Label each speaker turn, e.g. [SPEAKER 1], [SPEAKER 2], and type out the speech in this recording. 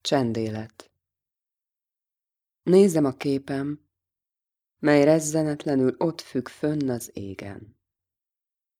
[SPEAKER 1] Csendélet Nézem a képem, mely rezzenetlenül ott függ fönn az égen.